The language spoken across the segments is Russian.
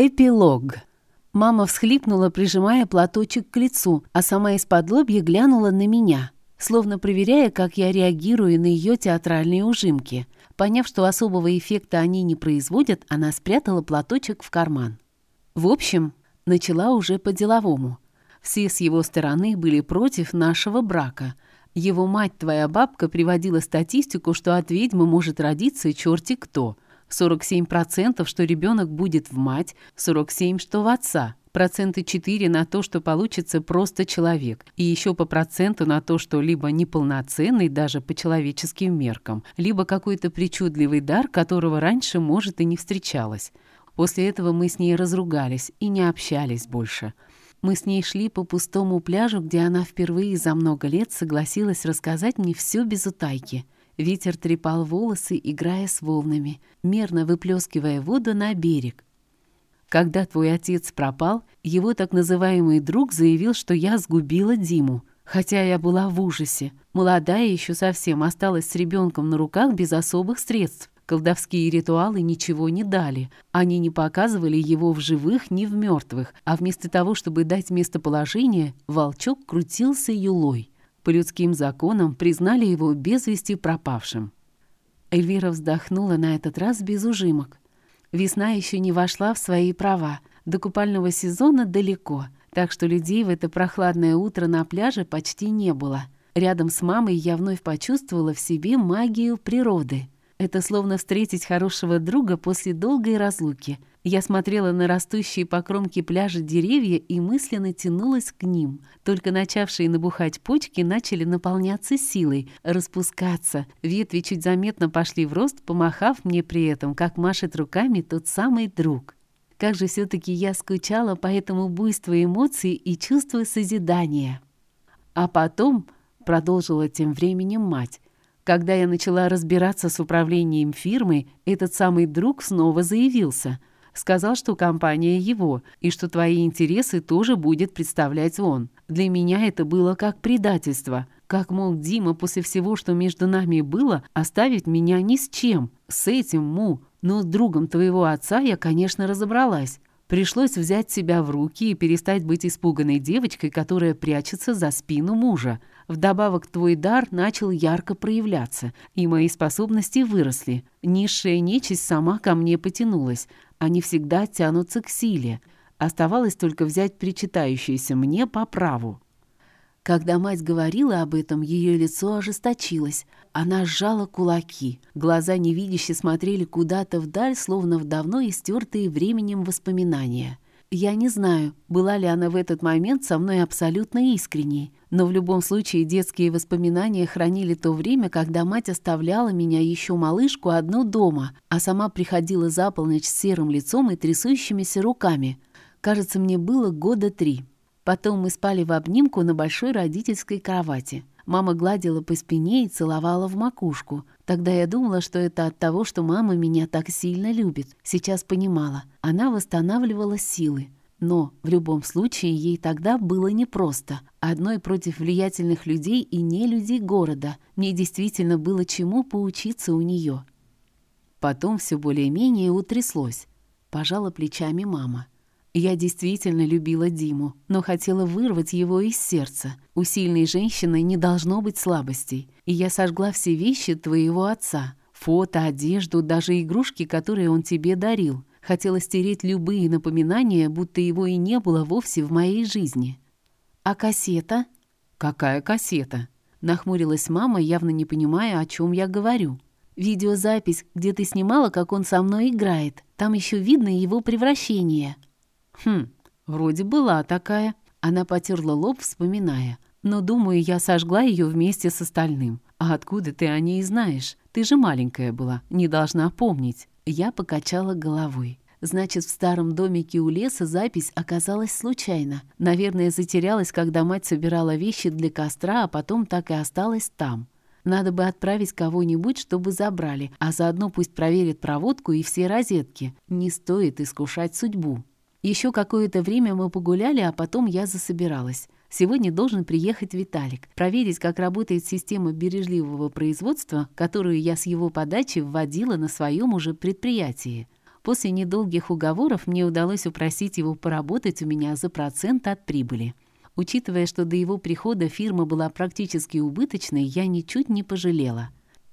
Эпилог. Мама всхлипнула, прижимая платочек к лицу, а сама из-под лобья глянула на меня, словно проверяя, как я реагирую на ее театральные ужимки. Поняв, что особого эффекта они не производят, она спрятала платочек в карман. В общем, начала уже по-деловому. Все с его стороны были против нашего брака. Его мать, твоя бабка, приводила статистику, что от ведьмы может родиться черти кто — 47% что ребенок будет в мать, 47% что в отца. Проценты 4 на то, что получится просто человек. И еще по проценту на то, что либо неполноценный даже по человеческим меркам, либо какой-то причудливый дар, которого раньше, может, и не встречалось. После этого мы с ней разругались и не общались больше. Мы с ней шли по пустому пляжу, где она впервые за много лет согласилась рассказать мне все без утайки – Ветер трепал волосы, играя с волнами, мерно выплескивая воду на берег. Когда твой отец пропал, его так называемый друг заявил, что я сгубила Диму. Хотя я была в ужасе. Молодая еще совсем, осталась с ребенком на руках без особых средств. Колдовские ритуалы ничего не дали. Они не показывали его в живых, ни в мертвых, а вместо того, чтобы дать местоположение, волчок крутился юлой по людским законам признали его без вести пропавшим. Эльвира вздохнула на этот раз без ужимок. Весна еще не вошла в свои права, до купального сезона далеко, так что людей в это прохладное утро на пляже почти не было. Рядом с мамой я вновь почувствовала в себе магию природы. Это словно встретить хорошего друга после долгой разлуки. Я смотрела на растущие по кромке пляжа деревья и мысленно тянулась к ним. Только начавшие набухать почки начали наполняться силой, распускаться. Ветви чуть заметно пошли в рост, помахав мне при этом, как машет руками тот самый друг. Как же все-таки я скучала по этому буйству эмоций и чувству созидания. А потом, продолжила тем временем мать, когда я начала разбираться с управлением фирмой, этот самый друг снова заявился. Сказал, что компания его, и что твои интересы тоже будет представлять он. Для меня это было как предательство. Как мог Дима после всего, что между нами было, оставить меня ни с чем? С этим, Му. Но с другом твоего отца я, конечно, разобралась. Пришлось взять себя в руки и перестать быть испуганной девочкой, которая прячется за спину мужа. Вдобавок твой дар начал ярко проявляться, и мои способности выросли. Низшая нечисть сама ко мне потянулась. Они всегда тянутся к силе. Оставалось только взять причитающееся мне по праву. Когда мать говорила об этом, ее лицо ожесточилось. Она сжала кулаки. Глаза невидяще смотрели куда-то вдаль, словно в давно истертые временем воспоминания. Я не знаю, была ли она в этот момент со мной абсолютно искренней, но в любом случае детские воспоминания хранили то время, когда мать оставляла меня еще малышку одну дома, а сама приходила за полночь с серым лицом и трясущимися руками. Кажется, мне было года три. Потом мы спали в обнимку на большой родительской кровати. Мама гладила по спине и целовала в макушку. Тогда я думала, что это от того, что мама меня так сильно любит. Сейчас понимала. Она восстанавливала силы. Но в любом случае ей тогда было непросто. Одной против влиятельных людей и не людей города. Мне действительно было чему поучиться у нее. Потом все более-менее утряслось. Пожала плечами мама. Я действительно любила Диму, но хотела вырвать его из сердца. У сильной женщины не должно быть слабостей. И я сожгла все вещи твоего отца. Фото, одежду, даже игрушки, которые он тебе дарил. Хотела стереть любые напоминания, будто его и не было вовсе в моей жизни. «А кассета?» «Какая кассета?» Нахмурилась мама, явно не понимая, о чем я говорю. «Видеозапись, где ты снимала, как он со мной играет. Там еще видно его превращение». «Хм, вроде была такая». Она потерла лоб, вспоминая. «Но, думаю, я сожгла ее вместе с остальным. А откуда ты о ней знаешь? Ты же маленькая была, не должна помнить». Я покачала головой. Значит, в старом домике у леса запись оказалась случайно. Наверное, затерялась, когда мать собирала вещи для костра, а потом так и осталась там. Надо бы отправить кого-нибудь, чтобы забрали, а заодно пусть проверят проводку и все розетки. Не стоит искушать судьбу. Еще какое-то время мы погуляли, а потом я засобиралась. Сегодня должен приехать Виталик, проверить, как работает система бережливого производства, которую я с его подачи вводила на своем уже предприятии. После недолгих уговоров мне удалось упросить его поработать у меня за процент от прибыли. Учитывая, что до его прихода фирма была практически убыточной, я ничуть не пожалела.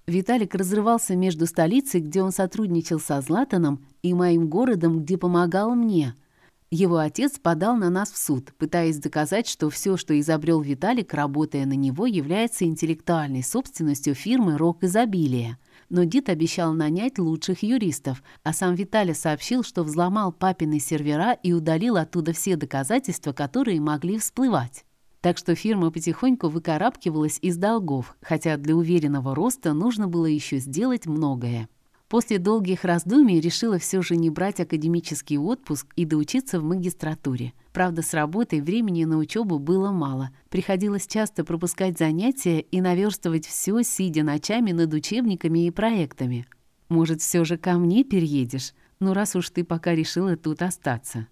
Виталик разрывался между столицей, где он сотрудничал со Златаном, и моим городом, где помогал мне. Его отец подал на нас в суд, пытаясь доказать, что все, что изобрел Виталик, работая на него, является интеллектуальной собственностью фирмы «Рок изобилия» но Дид обещал нанять лучших юристов, а сам Виталий сообщил, что взломал папины сервера и удалил оттуда все доказательства, которые могли всплывать. Так что фирма потихоньку выкарабкивалась из долгов, хотя для уверенного роста нужно было еще сделать многое. После долгих раздумий решила все же не брать академический отпуск и доучиться в магистратуре. Правда, с работой времени на учебу было мало. Приходилось часто пропускать занятия и наверстывать все, сидя ночами над учебниками и проектами. Может, все же ко мне переедешь? Ну, раз уж ты пока решила тут остаться.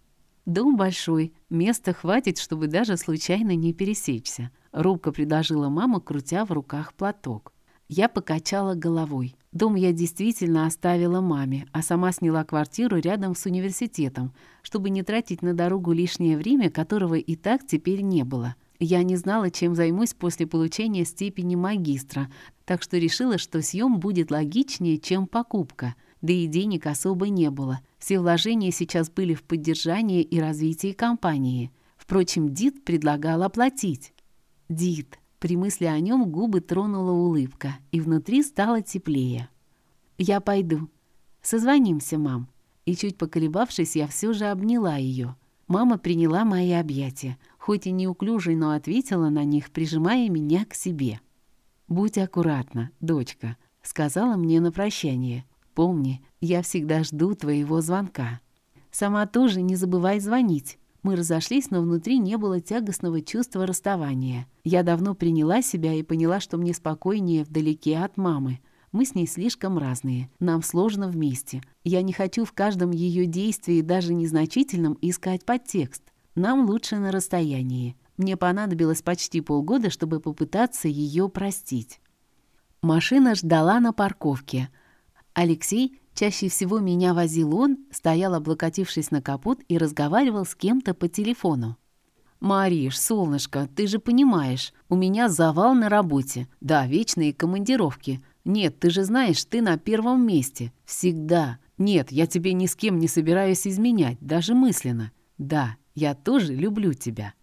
Дом большой, места хватит, чтобы даже случайно не пересечься. Робко предложила мама, крутя в руках платок. Я покачала головой. Дом я действительно оставила маме, а сама сняла квартиру рядом с университетом, чтобы не тратить на дорогу лишнее время, которого и так теперь не было. Я не знала, чем займусь после получения степени магистра, так что решила, что съем будет логичнее, чем покупка. Да и денег особо не было. Все вложения сейчас были в поддержание и развитие компании. Впрочем, Дид предлагал оплатить. Дид. При мысли о нем губы тронула улыбка, и внутри стало теплее. «Я пойду. Созвонимся, мам». И чуть поколебавшись, я все же обняла ее. Мама приняла мои объятия, хоть и неуклюже, но ответила на них, прижимая меня к себе. «Будь аккуратна, дочка», — сказала мне на прощание. «Помни, я всегда жду твоего звонка. Сама тоже не забывай звонить. Мы разошлись, но внутри не было тягостного чувства расставания. Я давно приняла себя и поняла, что мне спокойнее вдалеке от мамы. Мы с ней слишком разные. Нам сложно вместе. Я не хочу в каждом ее действии, даже незначительном, искать подтекст. Нам лучше на расстоянии. Мне понадобилось почти полгода, чтобы попытаться ее простить. Машина ждала на парковке. Алексей Чаще всего меня возил он, стоял облокотившись на капот и разговаривал с кем-то по телефону. «Мариш, солнышко, ты же понимаешь, у меня завал на работе. Да, вечные командировки. Нет, ты же знаешь, ты на первом месте. Всегда. Нет, я тебе ни с кем не собираюсь изменять, даже мысленно. Да, я тоже люблю тебя».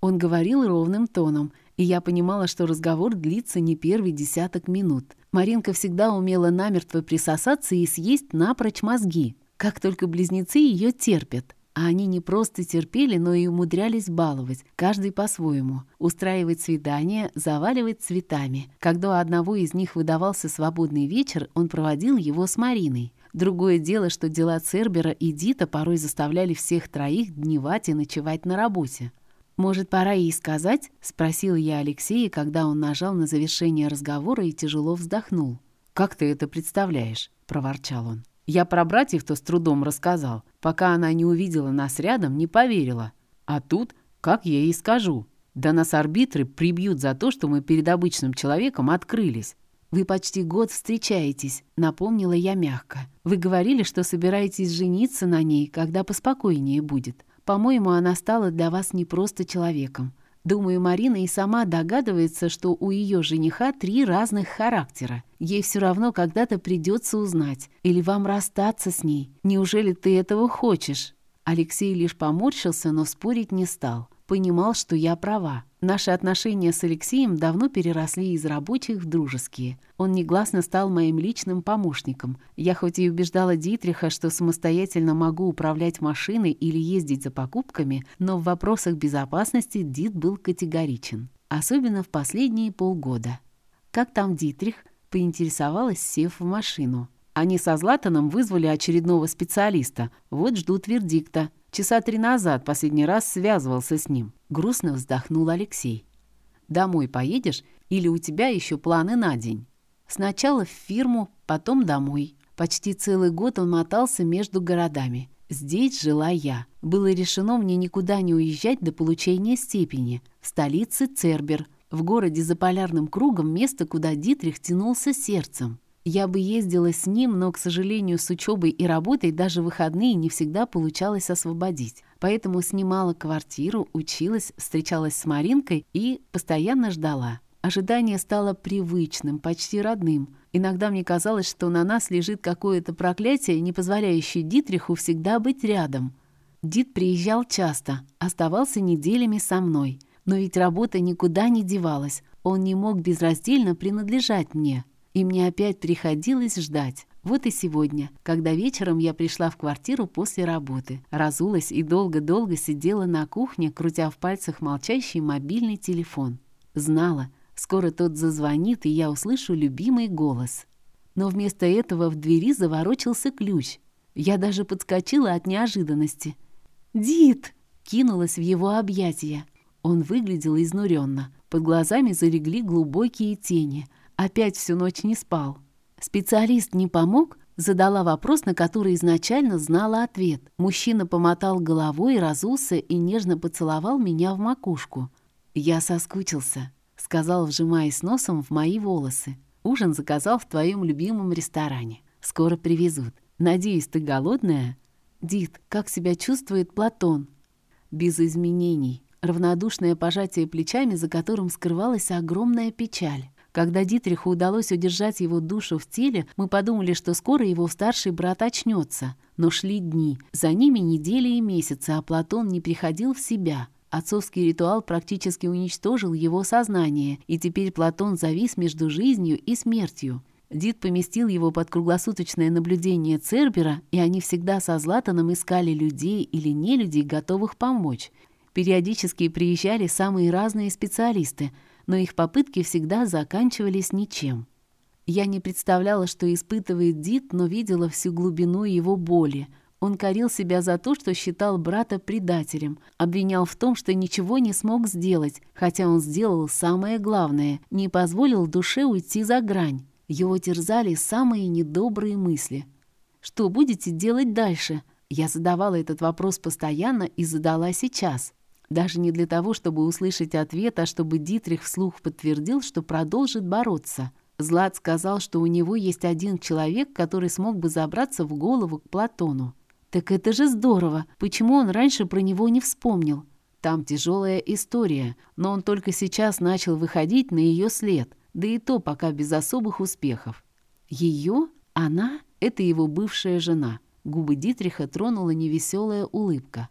Он говорил ровным тоном, и я понимала, что разговор длится не первый десяток минут. Маринка всегда умела намертво присосаться и съесть напрочь мозги. Как только близнецы ее терпят. А они не просто терпели, но и умудрялись баловать, каждый по-своему. Устраивать свидания, заваливать цветами. Когда у одного из них выдавался свободный вечер, он проводил его с Мариной. Другое дело, что дела Цербера и Дита порой заставляли всех троих дневать и ночевать на работе. «Может, пора ей сказать?» — спросил я Алексея, когда он нажал на завершение разговора и тяжело вздохнул. «Как ты это представляешь?» — проворчал он. «Я про братьев-то с трудом рассказал. Пока она не увидела нас рядом, не поверила. А тут, как я ей скажу? Да нас арбитры прибьют за то, что мы перед обычным человеком открылись. «Вы почти год встречаетесь», — напомнила я мягко. «Вы говорили, что собираетесь жениться на ней, когда поспокойнее будет. По-моему, она стала для вас не просто человеком. Думаю, Марина и сама догадывается, что у ее жениха три разных характера. Ей все равно когда-то придется узнать. Или вам расстаться с ней. Неужели ты этого хочешь?» Алексей лишь поморщился, но спорить не стал понимал, что я права. Наши отношения с Алексеем давно переросли из рабочих в дружеские. Он негласно стал моим личным помощником. Я хоть и убеждала Дитриха, что самостоятельно могу управлять машиной или ездить за покупками, но в вопросах безопасности Дит был категоричен. Особенно в последние полгода. «Как там Дитрих?» — поинтересовалась, сев в машину. Они со Златаном вызвали очередного специалиста. Вот ждут вердикта. Часа три назад последний раз связывался с ним. Грустно вздохнул Алексей. «Домой поедешь или у тебя еще планы на день?» Сначала в фирму, потом домой. Почти целый год он мотался между городами. Здесь жила я. Было решено мне никуда не уезжать до получения степени. В столице Цербер, в городе за полярным кругом место, куда Дитрих тянулся сердцем. Я бы ездила с ним, но, к сожалению, с учебой и работой даже выходные не всегда получалось освободить. Поэтому снимала квартиру, училась, встречалась с Маринкой и постоянно ждала. Ожидание стало привычным, почти родным. Иногда мне казалось, что на нас лежит какое-то проклятие, не позволяющее Дитриху всегда быть рядом. Дит приезжал часто, оставался неделями со мной. Но ведь работа никуда не девалась. Он не мог безраздельно принадлежать мне и мне опять приходилось ждать. Вот и сегодня, когда вечером я пришла в квартиру после работы, разулась и долго-долго сидела на кухне, крутя в пальцах молчащий мобильный телефон. Знала, скоро тот зазвонит, и я услышу любимый голос. Но вместо этого в двери заворочился ключ. Я даже подскочила от неожиданности. «Дит!» — кинулась в его объятия. Он выглядел изнуренно. Под глазами залегли глубокие тени — Опять всю ночь не спал. Специалист не помог? Задала вопрос, на который изначально знала ответ. Мужчина помотал головой, разулся и нежно поцеловал меня в макушку. «Я соскучился», — сказал, вжимаясь носом в мои волосы. «Ужин заказал в твоем любимом ресторане. Скоро привезут. Надеюсь, ты голодная?» «Дит, как себя чувствует Платон?» «Без изменений». Равнодушное пожатие плечами, за которым скрывалась огромная печаль. Когда Дитриху удалось удержать его душу в теле, мы подумали, что скоро его старший брат очнется. Но шли дни, за ними недели и месяцы, а Платон не приходил в себя. Отцовский ритуал практически уничтожил его сознание, и теперь Платон завис между жизнью и смертью. Дид поместил его под круглосуточное наблюдение Цербера, и они всегда со Златаном искали людей или нелюдей, готовых помочь. Периодически приезжали самые разные специалисты – но их попытки всегда заканчивались ничем. Я не представляла, что испытывает Дит, но видела всю глубину его боли. Он корил себя за то, что считал брата предателем, обвинял в том, что ничего не смог сделать, хотя он сделал самое главное — не позволил душе уйти за грань. Его терзали самые недобрые мысли. «Что будете делать дальше?» Я задавала этот вопрос постоянно и задала сейчас. Даже не для того, чтобы услышать ответ, а чтобы Дитрих вслух подтвердил, что продолжит бороться. Злат сказал, что у него есть один человек, который смог бы забраться в голову к Платону. Так это же здорово! Почему он раньше про него не вспомнил? Там тяжелая история, но он только сейчас начал выходить на ее след, да и то пока без особых успехов. Ее? Она? Это его бывшая жена. Губы Дитриха тронула невеселая улыбка.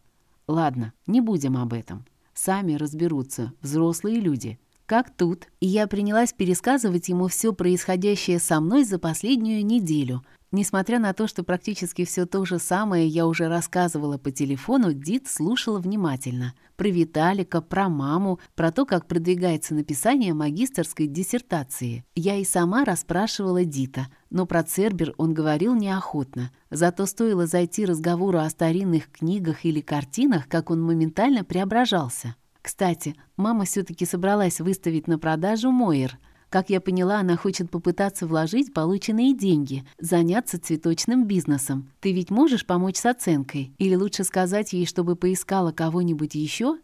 Ладно, не будем об этом. Сами разберутся, взрослые люди. Как тут. И я принялась пересказывать ему все происходящее со мной за последнюю неделю, Несмотря на то, что практически все то же самое я уже рассказывала по телефону, Дит слушала внимательно. Про Виталика, про маму, про то, как продвигается написание магистерской диссертации. Я и сама расспрашивала Дита, но про Цербер он говорил неохотно. Зато стоило зайти разговору о старинных книгах или картинах, как он моментально преображался. Кстати, мама все-таки собралась выставить на продажу Мойер – как я поняла, она хочет попытаться вложить полученные деньги, заняться цветочным бизнесом. Ты ведь можешь помочь с оценкой? Или лучше сказать ей, чтобы поискала кого-нибудь еще?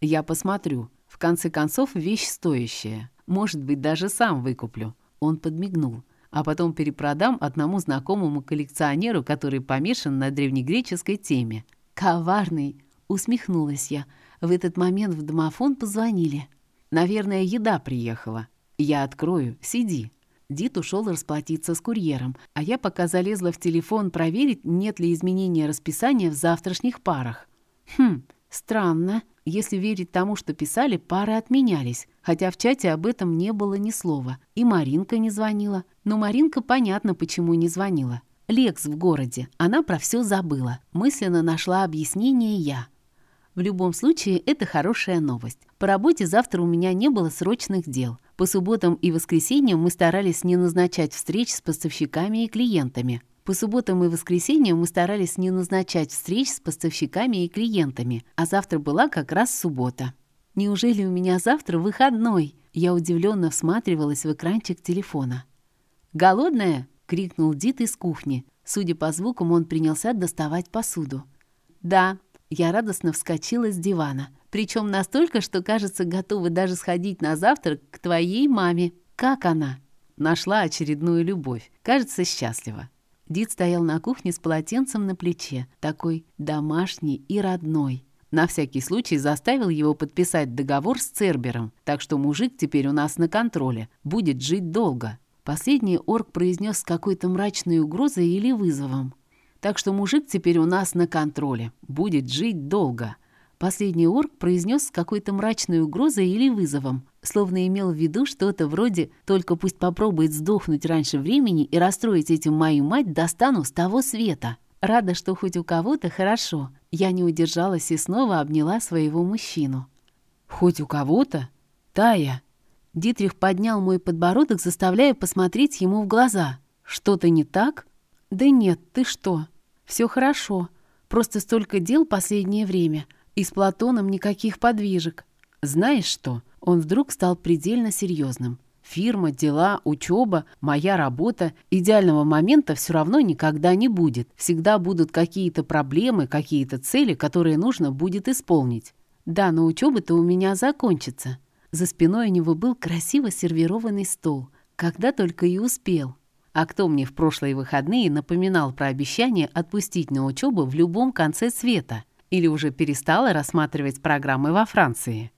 Я посмотрю. В конце концов, вещь стоящая. Может быть, даже сам выкуплю. Он подмигнул. А потом перепродам одному знакомому коллекционеру, который помешан на древнегреческой теме. «Коварный!» — усмехнулась я. В этот момент в домофон позвонили. «Наверное, еда приехала», «Я открою, сиди». Дит ушел расплатиться с курьером, а я пока залезла в телефон проверить, нет ли изменения расписания в завтрашних парах. Хм, странно. Если верить тому, что писали, пары отменялись, хотя в чате об этом не было ни слова. И Маринка не звонила. Но Маринка понятно, почему не звонила. Лекс в городе. Она про все забыла. Мысленно нашла объяснение я. В любом случае, это хорошая новость. По работе завтра у меня не было срочных дел – по субботам и воскресеньям мы старались не назначать встреч с поставщиками и клиентами. По субботам и воскресеньям мы старались не назначать встреч с поставщиками и клиентами, а завтра была как раз суббота. Неужели у меня завтра выходной? Я удивленно всматривалась в экранчик телефона. «Голодная?» — крикнул Дит из кухни. Судя по звукам, он принялся доставать посуду. «Да». Я радостно вскочила с дивана. Причем настолько, что, кажется, готова даже сходить на завтрак к твоей маме. Как она?» Нашла очередную любовь. Кажется, счастлива. Дид стоял на кухне с полотенцем на плече, такой домашний и родной. На всякий случай заставил его подписать договор с Цербером, так что мужик теперь у нас на контроле, будет жить долго. Последний орк произнес с какой-то мрачной угрозой или вызовом. Так что мужик теперь у нас на контроле, будет жить долго. Последний орк произнес с какой-то мрачной угрозой или вызовом, словно имел в виду что-то вроде «только пусть попробует сдохнуть раньше времени и расстроить этим мою мать, достану с того света». Рада, что хоть у кого-то хорошо. Я не удержалась и снова обняла своего мужчину. «Хоть у кого-то? Тая!» Дитрих поднял мой подбородок, заставляя посмотреть ему в глаза. «Что-то не так?» «Да нет, ты что? Все хорошо. Просто столько дел последнее время. И с Платоном никаких подвижек. Знаешь что?» Он вдруг стал предельно серьезным. Фирма, дела, учеба, моя работа. Идеального момента все равно никогда не будет. Всегда будут какие-то проблемы, какие-то цели, которые нужно будет исполнить. Да, но учеба-то у меня закончится. За спиной у него был красиво сервированный стол. Когда только и успел. А кто мне в прошлые выходные напоминал про обещание отпустить на учебу в любом конце света? Или уже перестала рассматривать программы во Франции?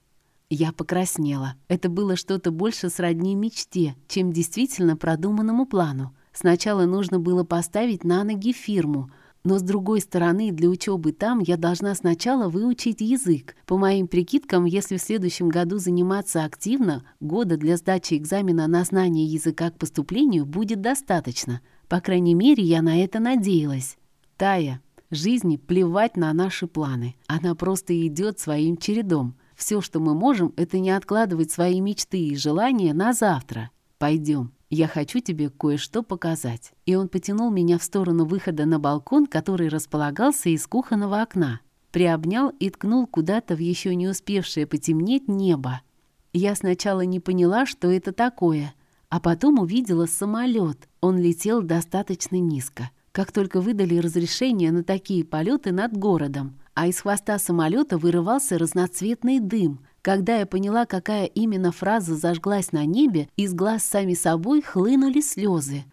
Я покраснела. Это было что-то больше сродни мечте, чем действительно продуманному плану. Сначала нужно было поставить на ноги фирму, но с другой стороны, для учебы там я должна сначала выучить язык. По моим прикидкам, если в следующем году заниматься активно, года для сдачи экзамена на знание языка к поступлению будет достаточно. По крайней мере, я на это надеялась. Тая, жизни плевать на наши планы. Она просто идет своим чередом. Все, что мы можем, это не откладывать свои мечты и желания на завтра. Пойдем, я хочу тебе кое-что показать». И он потянул меня в сторону выхода на балкон, который располагался из кухонного окна. Приобнял и ткнул куда-то в еще не успевшее потемнеть небо. Я сначала не поняла, что это такое, а потом увидела самолет. Он летел достаточно низко. Как только выдали разрешение на такие полеты над городом, а из хвоста самолета вырывался разноцветный дым. Когда я поняла, какая именно фраза зажглась на небе, из глаз сами собой хлынули слезы.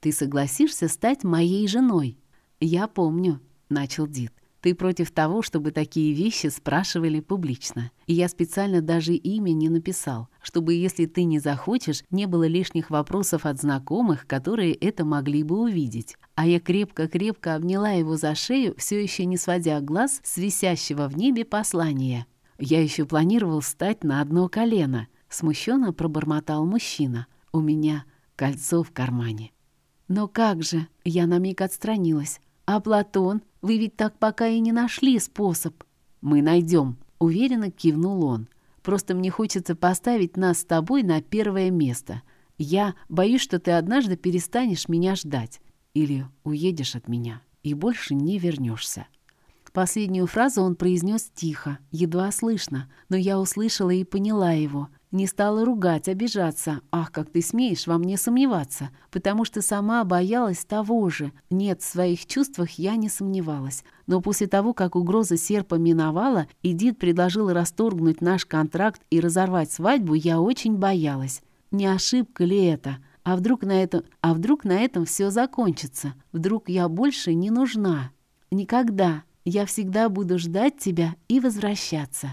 «Ты согласишься стать моей женой?» «Я помню», — начал Дид. Ты против того, чтобы такие вещи спрашивали публично. И я специально даже имя не написал, чтобы, если ты не захочешь, не было лишних вопросов от знакомых, которые это могли бы увидеть. А я крепко-крепко обняла его за шею, все еще не сводя глаз с висящего в небе послания. Я еще планировал встать на одно колено. Смущенно пробормотал мужчина. У меня кольцо в кармане. Но как же? Я на миг отстранилась. А Платон? Вы ведь так пока и не нашли способ. Мы найдем, уверенно кивнул он. Просто мне хочется поставить нас с тобой на первое место. Я боюсь, что ты однажды перестанешь меня ждать. Или уедешь от меня и больше не вернешься. Последнюю фразу он произнес тихо, едва слышно, но я услышала и поняла его. Не стала ругать, обижаться. «Ах, как ты смеешь во мне сомневаться!» Потому что сама боялась того же. Нет, в своих чувствах я не сомневалась. Но после того, как угроза серпа миновала, и Дид предложил расторгнуть наш контракт и разорвать свадьбу, я очень боялась. Не ошибка ли это? А вдруг на этом, а вдруг на этом все закончится? Вдруг я больше не нужна? Никогда. Я всегда буду ждать тебя и возвращаться.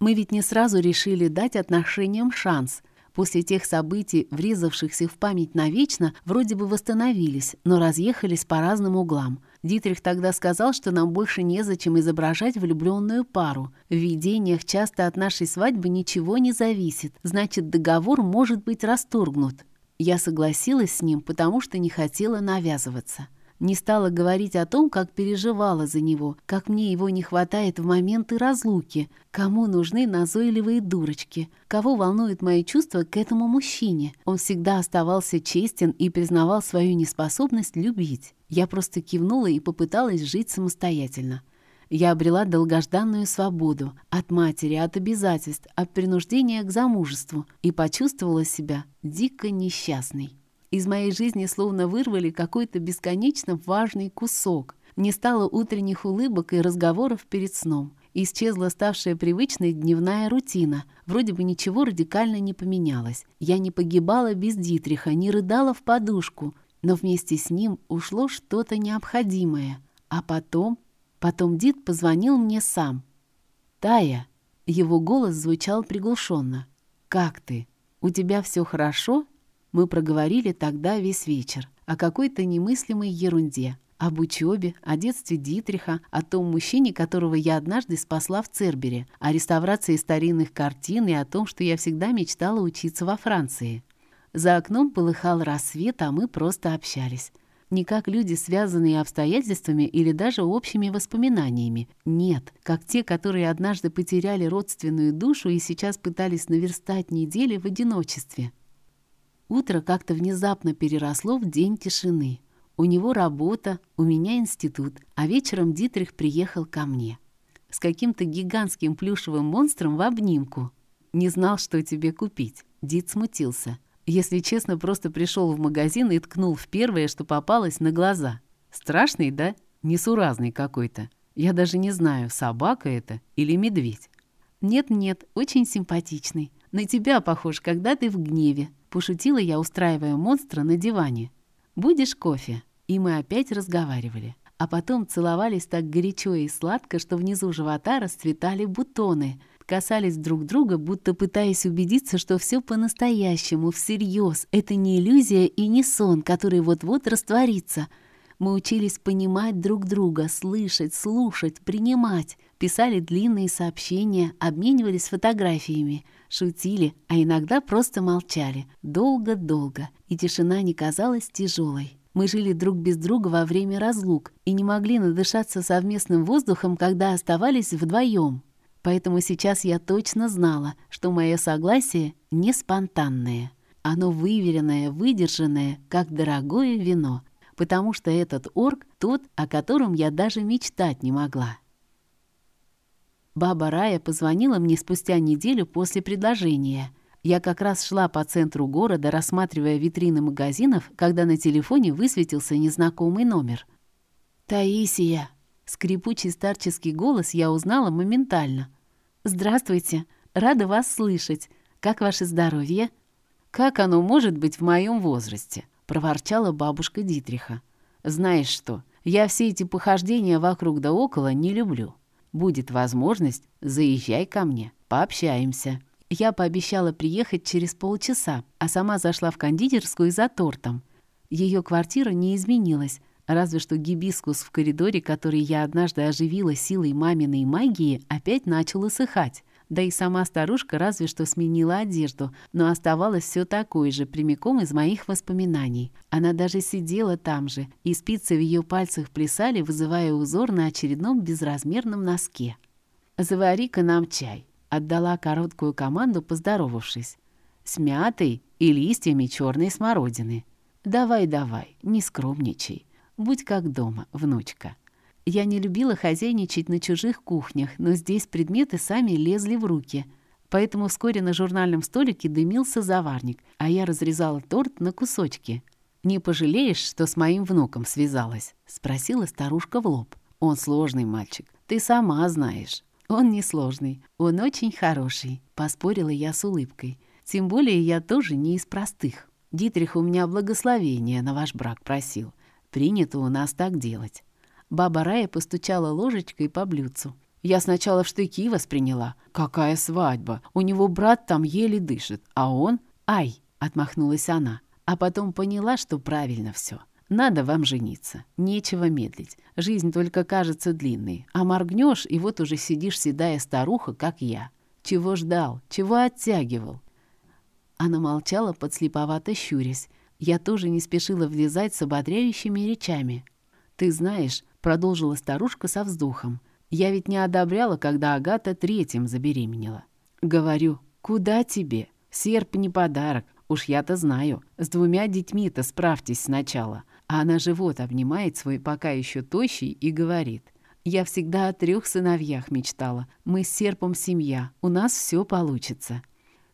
Мы ведь не сразу решили дать отношениям шанс. После тех событий, врезавшихся в память навечно, вроде бы восстановились, но разъехались по разным углам. Дитрих тогда сказал, что нам больше незачем изображать влюбленную пару. В видениях часто от нашей свадьбы ничего не зависит, значит, договор может быть расторгнут. Я согласилась с ним, потому что не хотела навязываться. Не стала говорить о том, как переживала за него, как мне его не хватает в моменты разлуки, кому нужны назойливые дурочки, кого волнует мои чувства к этому мужчине. Он всегда оставался честен и признавал свою неспособность любить. Я просто кивнула и попыталась жить самостоятельно. Я обрела долгожданную свободу от матери, от обязательств, от принуждения к замужеству и почувствовала себя дико несчастной. Из моей жизни словно вырвали какой-то бесконечно важный кусок. Не стало утренних улыбок и разговоров перед сном. Исчезла ставшая привычной дневная рутина. Вроде бы ничего радикально не поменялось. Я не погибала без Дитриха, не рыдала в подушку. Но вместе с ним ушло что-то необходимое. А потом... Потом Дит позвонил мне сам. «Тая!» Его голос звучал приглушенно. «Как ты? У тебя все хорошо?» Мы проговорили тогда весь вечер о какой-то немыслимой ерунде. Об учебе, о детстве Дитриха, о том мужчине, которого я однажды спасла в Цербере, о реставрации старинных картин и о том, что я всегда мечтала учиться во Франции. За окном полыхал рассвет, а мы просто общались. Не как люди, связанные обстоятельствами или даже общими воспоминаниями. Нет, как те, которые однажды потеряли родственную душу и сейчас пытались наверстать недели в одиночестве. Утро как-то внезапно переросло в день тишины. У него работа, у меня институт, а вечером Дитрих приехал ко мне. С каким-то гигантским плюшевым монстром в обнимку. Не знал, что тебе купить. Дит смутился. Если честно, просто пришел в магазин и ткнул в первое, что попалось на глаза. Страшный, да? Несуразный какой-то. Я даже не знаю, собака это или медведь. Нет-нет, очень симпатичный. На тебя похож, когда ты в гневе. Пошутила я, устраивая монстра на диване. «Будешь кофе?» И мы опять разговаривали. А потом целовались так горячо и сладко, что внизу живота расцветали бутоны, касались друг друга, будто пытаясь убедиться, что все по-настоящему, всерьез. Это не иллюзия и не сон, который вот-вот растворится. Мы учились понимать друг друга, слышать, слушать, принимать. Писали длинные сообщения, обменивались фотографиями, шутили, а иногда просто молчали. Долго-долго. И тишина не казалась тяжелой. Мы жили друг без друга во время разлук и не могли надышаться совместным воздухом, когда оставались вдвоем. Поэтому сейчас я точно знала, что мое согласие не спонтанное. Оно выверенное, выдержанное, как дорогое вино, потому что этот орк тот, о котором я даже мечтать не могла. Баба Рая позвонила мне спустя неделю после предложения. Я как раз шла по центру города, рассматривая витрины магазинов, когда на телефоне высветился незнакомый номер. «Таисия!» Скрипучий старческий голос я узнала моментально. «Здравствуйте! Рада вас слышать! Как ваше здоровье?» «Как оно может быть в моем возрасте?» — проворчала бабушка Дитриха. «Знаешь что, я все эти похождения вокруг да около не люблю. Будет возможность, заезжай ко мне, пообщаемся». Я пообещала приехать через полчаса, а сама зашла в кондитерскую за тортом. Ее квартира не изменилась, Разве что гибискус в коридоре, который я однажды оживила силой маминой магии, опять начал усыхать. Да и сама старушка разве что сменила одежду, но оставалась все такой же, прямиком из моих воспоминаний. Она даже сидела там же, и спицы в ее пальцах плясали, вызывая узор на очередном безразмерном носке. «Завари-ка нам чай», — отдала короткую команду, поздоровавшись. «С мятой и листьями черной смородины. Давай-давай, не скромничай». Будь как дома, внучка. Я не любила хозяйничать на чужих кухнях, но здесь предметы сами лезли в руки. Поэтому вскоре на журнальном столике дымился заварник, а я разрезала торт на кусочки. «Не пожалеешь, что с моим внуком связалась?» — спросила старушка в лоб. «Он сложный мальчик, ты сама знаешь». «Он не сложный, он очень хороший», — поспорила я с улыбкой. «Тем более я тоже не из простых. Дитрих у меня благословение на ваш брак просил. Принято у нас так делать. Баба Рая постучала ложечкой по блюдцу. Я сначала в штыки восприняла. Какая свадьба? У него брат там еле дышит, а он... Ай! Отмахнулась она. А потом поняла, что правильно все. Надо вам жениться. Нечего медлить. Жизнь только кажется длинной. А моргнешь, и вот уже сидишь седая старуха, как я. Чего ждал? Чего оттягивал? Она молчала, подслеповато щурясь, я тоже не спешила влезать с ободряющими речами. «Ты знаешь», — продолжила старушка со вздохом, «я ведь не одобряла, когда Агата третьим забеременела. Говорю, куда тебе? Серп не подарок, уж я-то знаю. С двумя детьми-то справьтесь сначала». А она живот обнимает свой пока еще тощий и говорит, «Я всегда о трех сыновьях мечтала. Мы с серпом семья, у нас все получится».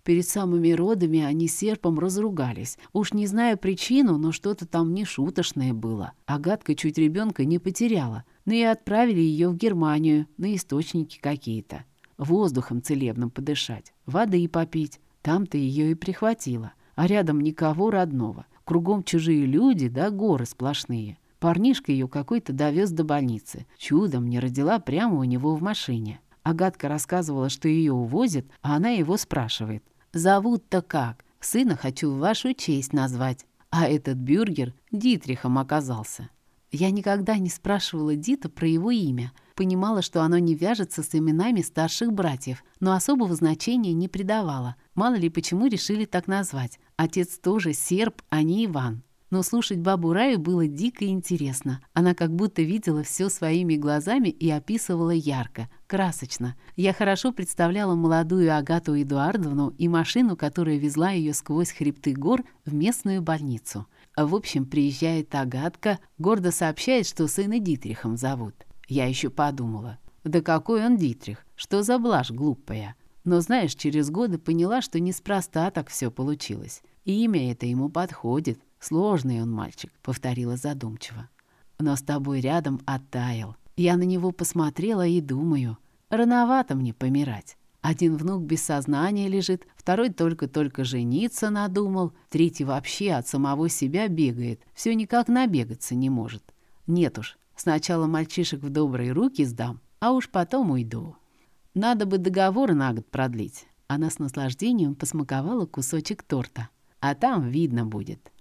Перед самыми родами они с серпом разругались. Уж не знаю причину, но что-то там нешуточное было. Агатка чуть ребенка не потеряла. Но ну и отправили ее в Германию, на источники какие-то. Воздухом целебным подышать, воды и попить. Там-то ее и прихватило. А рядом никого родного. Кругом чужие люди да горы сплошные. Парнишка ее какой-то довез до больницы. Чудом не родила прямо у него в машине. Агатка рассказывала, что ее увозят, а она его спрашивает. «Зовут-то как? Сына хочу в вашу честь назвать». А этот бюргер Дитрихом оказался. Я никогда не спрашивала Дита про его имя. Понимала, что оно не вяжется с именами старших братьев, но особого значения не придавала. Мало ли почему решили так назвать. Отец тоже серб, а не Иван но слушать бабу Раю было дико интересно. Она как будто видела все своими глазами и описывала ярко, красочно. Я хорошо представляла молодую Агату Эдуардовну и машину, которая везла ее сквозь хребты гор в местную больницу. В общем, приезжает Агатка, гордо сообщает, что сына Дитрихом зовут. Я еще подумала, да какой он Дитрих, что за блажь глупая. Но, знаешь, через годы поняла, что неспроста так все получилось. И имя это ему подходит, Сложный он мальчик», — повторила задумчиво. «Но с тобой рядом оттаял. Я на него посмотрела и думаю, рановато мне помирать. Один внук без сознания лежит, второй только-только жениться надумал, третий вообще от самого себя бегает, все никак набегаться не может. Нет уж, сначала мальчишек в добрые руки сдам, а уж потом уйду. Надо бы договор на год продлить». Она с наслаждением посмаковала кусочек торта. «А там видно будет».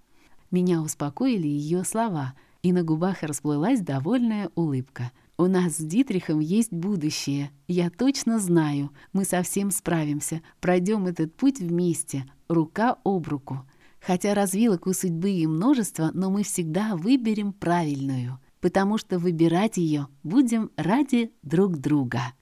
Меня успокоили ее слова, и на губах расплылась довольная улыбка. «У нас с Дитрихом есть будущее. Я точно знаю, мы совсем справимся, пройдем этот путь вместе, рука об руку. Хотя развилок у судьбы и множество, но мы всегда выберем правильную, потому что выбирать ее будем ради друг друга».